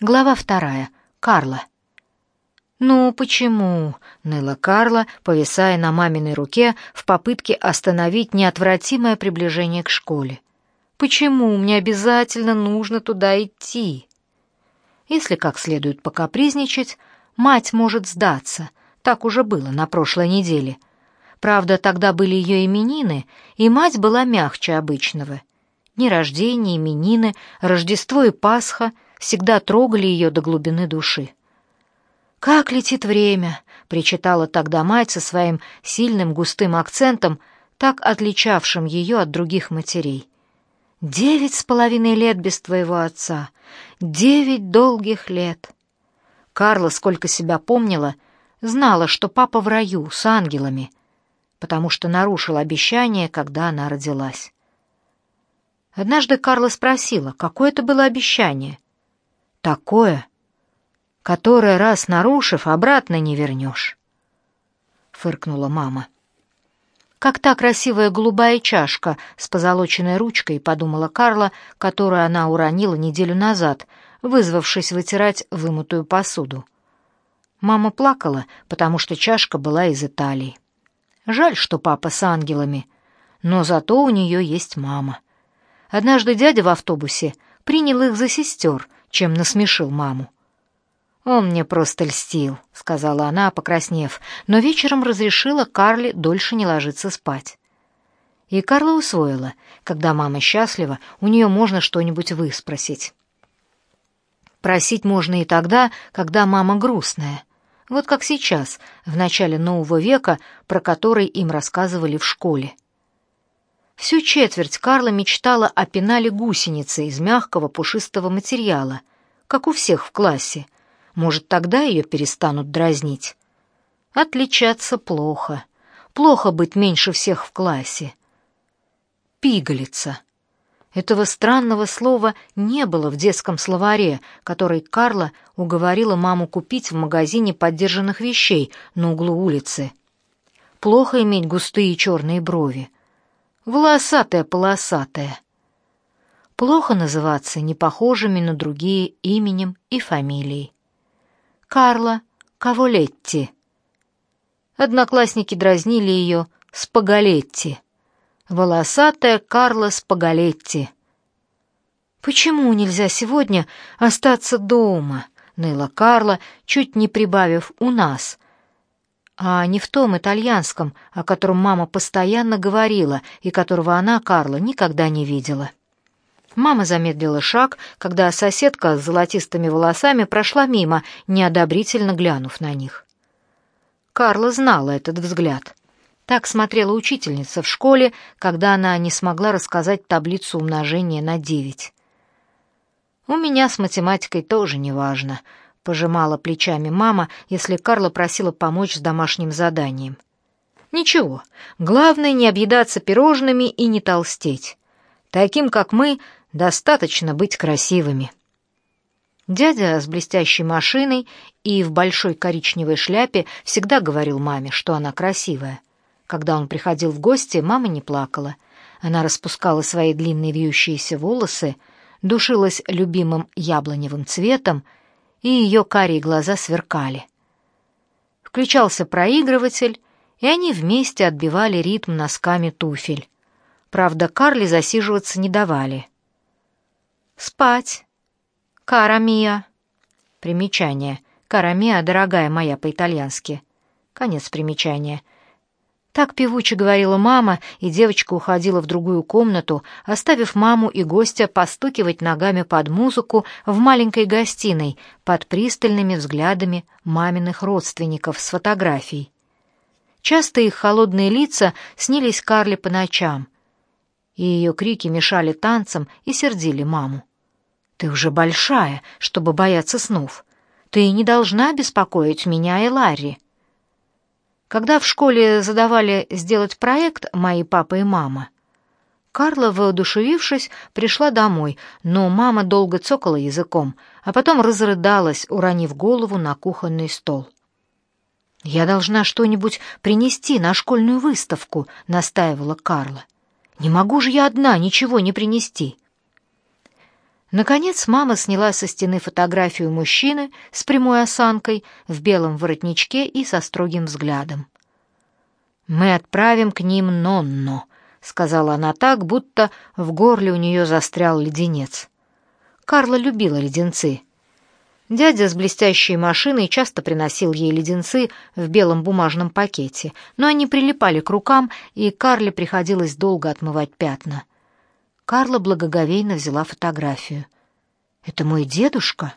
Глава вторая. Карла. «Ну, почему?» — ныла Карла, повисая на маминой руке в попытке остановить неотвратимое приближение к школе. «Почему мне обязательно нужно туда идти?» Если как следует покапризничать, мать может сдаться. Так уже было на прошлой неделе. Правда, тогда были ее именины, и мать была мягче обычного. Дни рождения, именины, Рождество и Пасха всегда трогали ее до глубины души. «Как летит время!» — причитала тогда мать со своим сильным густым акцентом, так отличавшим ее от других матерей. «Девять с половиной лет без твоего отца! Девять долгих лет!» Карла, сколько себя помнила, знала, что папа в раю с ангелами, потому что нарушил обещание, когда она родилась. Однажды Карла спросила, какое это было обещание. «Такое, которое, раз нарушив, обратно не вернешь», — фыркнула мама. «Как та красивая голубая чашка с позолоченной ручкой», — подумала Карла, которую она уронила неделю назад, вызвавшись вытирать вымытую посуду. Мама плакала, потому что чашка была из Италии. Жаль, что папа с ангелами, но зато у нее есть мама. Однажды дядя в автобусе принял их за сестер, чем насмешил маму. «Он мне просто льстил», — сказала она, покраснев, но вечером разрешила Карле дольше не ложиться спать. И Карла усвоила, когда мама счастлива, у нее можно что-нибудь выспросить. Просить можно и тогда, когда мама грустная. Вот как сейчас, в начале нового века, про который им рассказывали в школе. Всю четверть Карла мечтала о пенале гусеницы из мягкого пушистого материала, как у всех в классе. Может, тогда ее перестанут дразнить. Отличаться плохо. Плохо быть меньше всех в классе. Пигалица. Этого странного слова не было в детском словаре, который Карла уговорила маму купить в магазине поддержанных вещей на углу улицы. Плохо иметь густые черные брови волосатая-полосатая. Плохо называться непохожими на другие именем и фамилией. Карла Каволетти. Одноклассники дразнили ее Спагалетти. Волосатая Карла Спагалетти. «Почему нельзя сегодня остаться дома?» — ныла Карла, чуть не прибавив «у нас», а не в том итальянском, о котором мама постоянно говорила и которого она, Карла, никогда не видела. Мама замедлила шаг, когда соседка с золотистыми волосами прошла мимо, неодобрительно глянув на них. Карла знала этот взгляд. Так смотрела учительница в школе, когда она не смогла рассказать таблицу умножения на девять. «У меня с математикой тоже неважно», пожимала плечами мама, если Карла просила помочь с домашним заданием. Ничего, главное не объедаться пирожными и не толстеть. Таким, как мы, достаточно быть красивыми. Дядя с блестящей машиной и в большой коричневой шляпе всегда говорил маме, что она красивая. Когда он приходил в гости, мама не плакала. Она распускала свои длинные вьющиеся волосы, душилась любимым яблоневым цветом и ее карие глаза сверкали. Включался проигрыватель, и они вместе отбивали ритм носками туфель. Правда, Карли засиживаться не давали. «Спать! Кара мия!» Примечание. «Кара мия, дорогая моя» по-итальянски. Конец примечания — так певуче говорила мама, и девочка уходила в другую комнату, оставив маму и гостя постукивать ногами под музыку в маленькой гостиной под пристальными взглядами маминых родственников с фотографий. Часто их холодные лица снились Карле по ночам, и ее крики мешали танцам и сердили маму. «Ты уже большая, чтобы бояться снов. Ты не должна беспокоить меня и Ларри». Когда в школе задавали сделать проект мои папа и мама, Карла, воодушевившись, пришла домой, но мама долго цокала языком, а потом разрыдалась, уронив голову на кухонный стол. «Я должна что-нибудь принести на школьную выставку», — настаивала Карла. «Не могу же я одна ничего не принести». Наконец мама сняла со стены фотографию мужчины с прямой осанкой, в белом воротничке и со строгим взглядом. «Мы отправим к ним Нонно», — сказала она так, будто в горле у нее застрял леденец. Карла любила леденцы. Дядя с блестящей машиной часто приносил ей леденцы в белом бумажном пакете, но они прилипали к рукам, и Карле приходилось долго отмывать пятна. Карла благоговейно взяла фотографию. «Это мой дедушка?»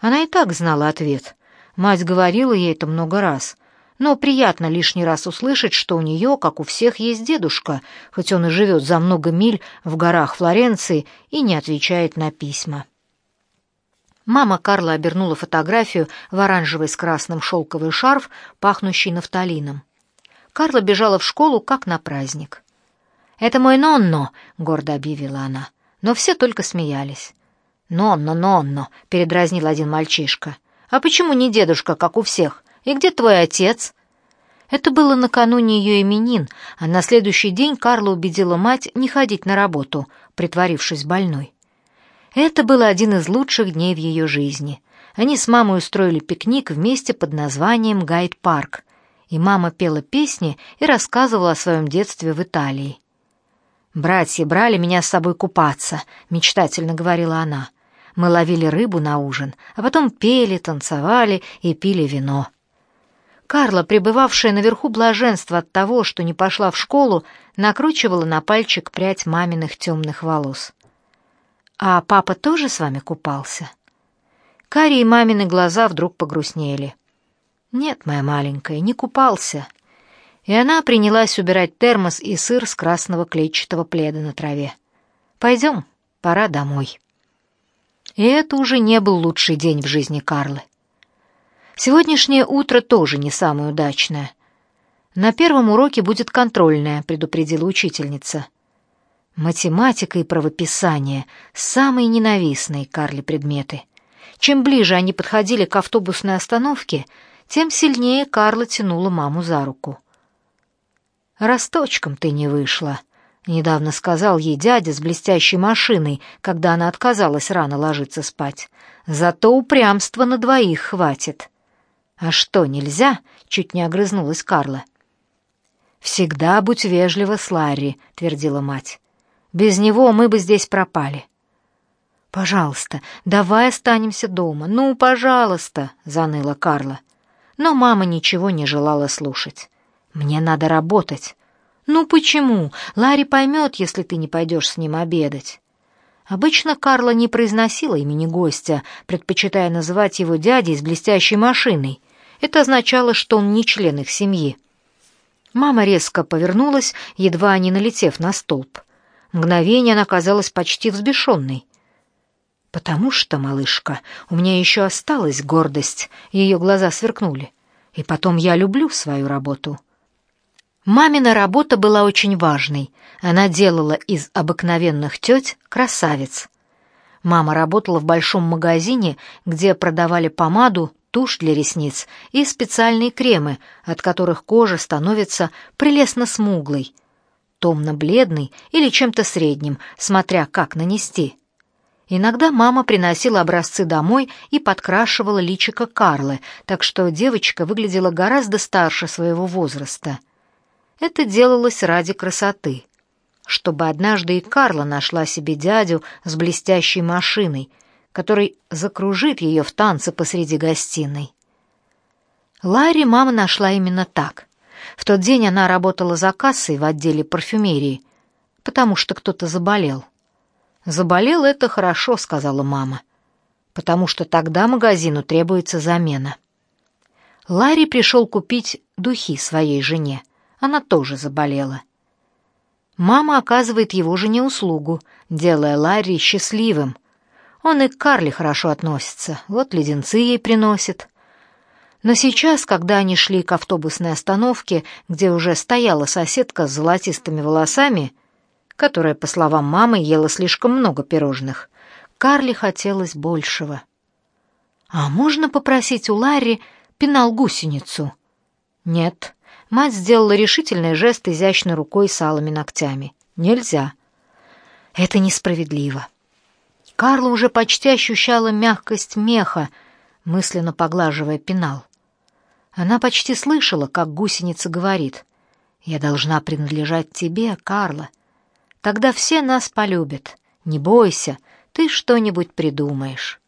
Она и так знала ответ. Мать говорила ей это много раз. Но приятно лишний раз услышать, что у нее, как у всех, есть дедушка, хоть он и живет за много миль в горах Флоренции и не отвечает на письма. Мама Карла обернула фотографию в оранжевый с красным шелковый шарф, пахнущий нафталином. Карла бежала в школу, как на праздник. «Это мой Нонно», — гордо объявила она. Но все только смеялись. «Нонно, Нонно», — передразнил один мальчишка. «А почему не дедушка, как у всех? И где твой отец?» Это было накануне ее именин, а на следующий день Карла убедила мать не ходить на работу, притворившись больной. Это был один из лучших дней в ее жизни. Они с мамой устроили пикник вместе под названием «Гайд-парк», и мама пела песни и рассказывала о своем детстве в Италии. «Братья брали меня с собой купаться», — мечтательно говорила она. «Мы ловили рыбу на ужин, а потом пели, танцевали и пили вино». Карла, пребывавшая наверху блаженства от того, что не пошла в школу, накручивала на пальчик прядь маминых темных волос. «А папа тоже с вами купался?» Кари и мамины глаза вдруг погрустнели. «Нет, моя маленькая, не купался и она принялась убирать термос и сыр с красного клетчатого пледа на траве. «Пойдем, пора домой». И это уже не был лучший день в жизни Карлы. Сегодняшнее утро тоже не самое удачное. На первом уроке будет контрольная, предупредила учительница. Математика и правописание — самые ненавистные Карле предметы. Чем ближе они подходили к автобусной остановке, тем сильнее Карла тянула маму за руку. «Росточком ты не вышла», — недавно сказал ей дядя с блестящей машиной, когда она отказалась рано ложиться спать. «Зато упрямства на двоих хватит». «А что, нельзя?» — чуть не огрызнулась Карла. «Всегда будь вежлива с Ларри», — твердила мать. «Без него мы бы здесь пропали». «Пожалуйста, давай останемся дома. Ну, пожалуйста», — заныла Карла. Но мама ничего не желала слушать. Мне надо работать. Ну почему? Ларри поймет, если ты не пойдешь с ним обедать. Обычно Карла не произносила имени гостя, предпочитая называть его дядей с блестящей машиной. Это означало, что он не член их семьи. Мама резко повернулась, едва не налетев на столб. Мгновение она казалась почти взбешенной. «Потому что, малышка, у меня еще осталась гордость», — ее глаза сверкнули. «И потом я люблю свою работу». Мамина работа была очень важной. Она делала из обыкновенных теть красавиц. Мама работала в большом магазине, где продавали помаду, тушь для ресниц и специальные кремы, от которых кожа становится прелестно смуглой, томно-бледной или чем-то средним, смотря как нанести. Иногда мама приносила образцы домой и подкрашивала личико Карлы, так что девочка выглядела гораздо старше своего возраста. Это делалось ради красоты, чтобы однажды и Карла нашла себе дядю с блестящей машиной, который закружит ее в танце посреди гостиной. Ларри мама нашла именно так. В тот день она работала за кассой в отделе парфюмерии, потому что кто-то заболел. «Заболел — это хорошо», — сказала мама, «потому что тогда магазину требуется замена». Ларри пришел купить духи своей жене. Она тоже заболела. Мама оказывает его жене услугу, делая Ларри счастливым. Он и к Карли хорошо относится, вот леденцы ей приносит. Но сейчас, когда они шли к автобусной остановке, где уже стояла соседка с золотистыми волосами, которая, по словам мамы, ела слишком много пирожных, Карли хотелось большего. «А можно попросить у Ларри пенал-гусеницу?» «Нет», Мать сделала решительный жест изящной рукой с алыми ногтями. «Нельзя. Это несправедливо». Карла уже почти ощущала мягкость меха, мысленно поглаживая пенал. Она почти слышала, как гусеница говорит: "Я должна принадлежать тебе, Карла. Тогда все нас полюбят. Не бойся, ты что-нибудь придумаешь".